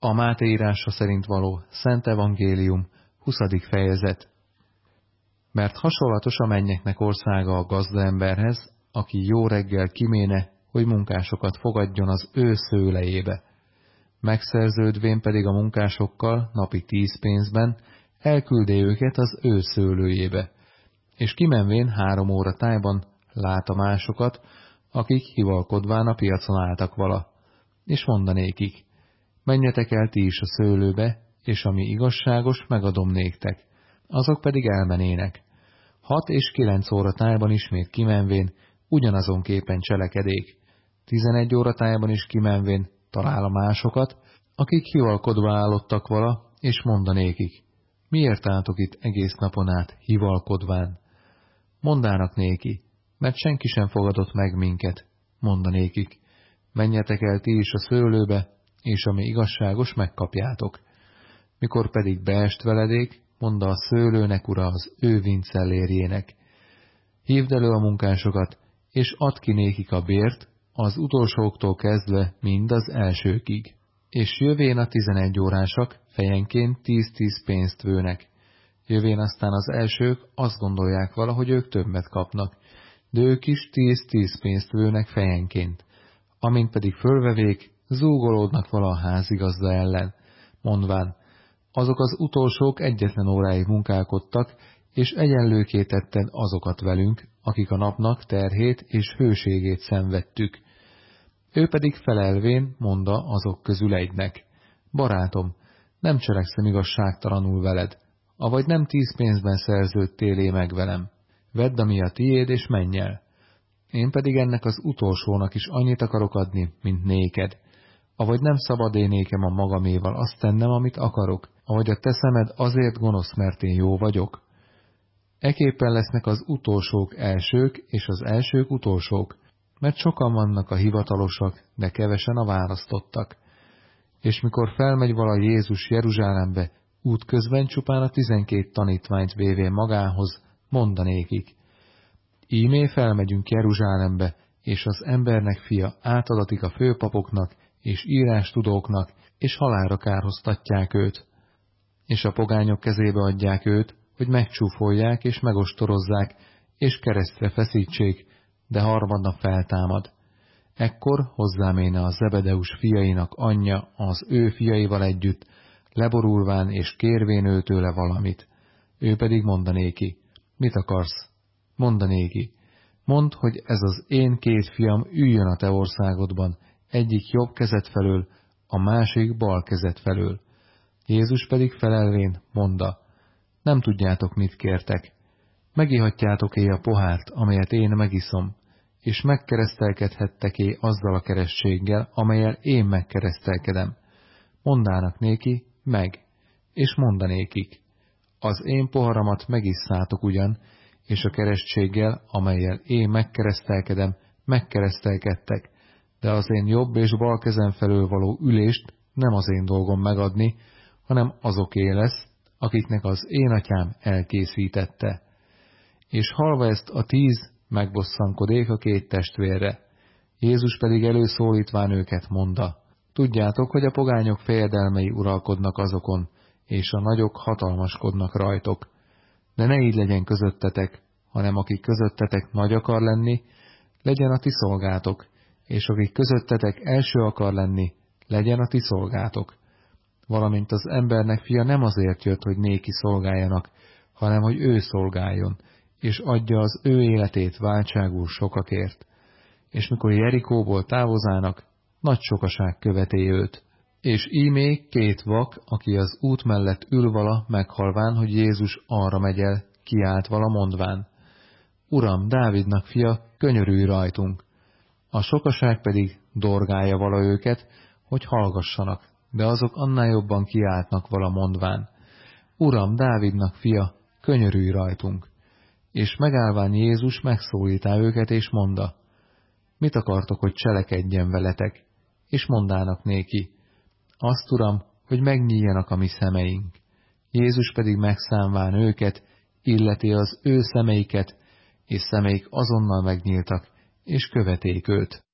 A Máté írása szerint való Szent Evangélium, 20. fejezet. Mert hasonlatos a mennyeknek országa a gazdaemberhez, aki jó reggel kiméne, hogy munkásokat fogadjon az ő szőlejébe. Megszerződvén pedig a munkásokkal napi tíz pénzben, elküldé őket az ő szőlőjébe, és kimenvén három óra tájban lát a másokat, akik hivalkodván a piacon álltak vala, és mondanékik, menjetek el ti is a szőlőbe, és ami igazságos, megadom néktek. Azok pedig elmenének. Hat és kilenc óra tájban ismét kimenvén, ugyanazon képen cselekedék. Tizenegy óra tájban is kimenvén talál a másokat, akik hivalkodva állottak vala, és mondanékik, miért álltok itt egész napon át hivalkodván? Mondának néki, mert senki sem fogadott meg minket, mondanékik, menjetek el ti is a szőlőbe, és ami igazságos, megkapjátok. Mikor pedig beest veledék, mondta a szőlőnek ura az ő vincellérjének. Hívd elő a munkásokat, és add ki nékik a bért, az utolsóktól kezdve mind az elsőkig. És jövén a tizenegy órásak fejenként tíz-tíz pénzt vőnek. Jövén aztán az elsők azt gondolják valahogy ők többet kapnak, de ők is tíz-tíz pénzt vőnek fejenként. Amint pedig fölvevék, zúgolódnak vala a házigazda ellen, mondván, azok az utolsók egyetlen óráig munkálkodtak, és egyenlőké tetten azokat velünk, akik a napnak terhét és hőségét szenvedtük. Ő pedig felelvén mondta azok közül egynek, barátom, nem cselekszem igazságtalanul veled, avagy nem tíz pénzben szerződtél meg velem. Vedd, ami a tiéd, és menj el. Én pedig ennek az utolsónak is annyit akarok adni, mint néked, avagy nem szabad én nékem a magaméval azt tennem, amit akarok, ahogy a te szemed azért gonosz, mert én jó vagyok. Eképpen lesznek az utolsók elsők, és az elsők utolsók, mert sokan vannak a hivatalosak, de kevesen a választottak. És mikor felmegy vala Jézus Jeruzsálembe, útközben csupán a tizenkét tanítványt vévé magához, mondanékik. Ímé felmegyünk Jeruzsálembe, és az embernek fia átadatik a főpapoknak és írástudóknak, és halálra kárhoztatják őt. És a pogányok kezébe adják őt, hogy megcsúfolják és megostorozzák, és keresztre feszítsék, de harmadnap feltámad. Ekkor hozzáméne a Zebedeus fiainak anyja az ő fiaival együtt, leborulván és kérvén őtőle valamit. Ő pedig mondanéki, mit akarsz? Mondanéki, mondd, hogy ez az én két fiam üljön a te országodban, egyik jobb kezet felől, a másik bal kezet felől. Jézus pedig felelvén mondta, nem tudjátok, mit kértek. Megihatjátok-é a pohárt, amelyet én megiszom, és megkeresztelkedhettek-é azzal a kerességgel, amelyel én megkeresztelkedem. Mondának néki, meg, és mondanékik. Az én poharamat megisszátok ugyan, és a keresztséggel, amelyel én megkeresztelkedem, megkeresztelkedtek, de az én jobb és bal kezem felől való ülést nem az én dolgom megadni, hanem azoké lesz, akiknek az én atyám elkészítette. És halva ezt a tíz, megbosszankodék a két testvérre. Jézus pedig előszólítván őket mondta, tudjátok, hogy a pogányok fejedelmei uralkodnak azokon, és a nagyok hatalmaskodnak rajtok. De ne így legyen közöttetek, hanem aki közöttetek nagy akar lenni, legyen a ti szolgátok, és akik közöttetek első akar lenni, legyen a ti szolgátok. Valamint az embernek fia nem azért jött, hogy néki szolgáljanak, hanem hogy ő szolgáljon, és adja az ő életét váltságul sokakért. És mikor Jerikóból távozának, nagy sokaság követé őt. És ímé két vak, aki az út mellett ül vala, meghalván, hogy Jézus arra megy el, kiált vala mondván. Uram, Dávidnak fia, könyörülj rajtunk! A sokaság pedig dorgálja vala őket, hogy hallgassanak, de azok annál jobban kiáltnak vala mondván. Uram, Dávidnak fia, könyörülj rajtunk! És megállván Jézus megszólítá őket, és monda, mit akartok, hogy cselekedjen veletek? És mondának néki, azt, Uram, hogy megnyíljanak a mi szemeink. Jézus pedig megszámván őket, illeti az ő szemeiket, és szemeik azonnal megnyíltak, és követék őt.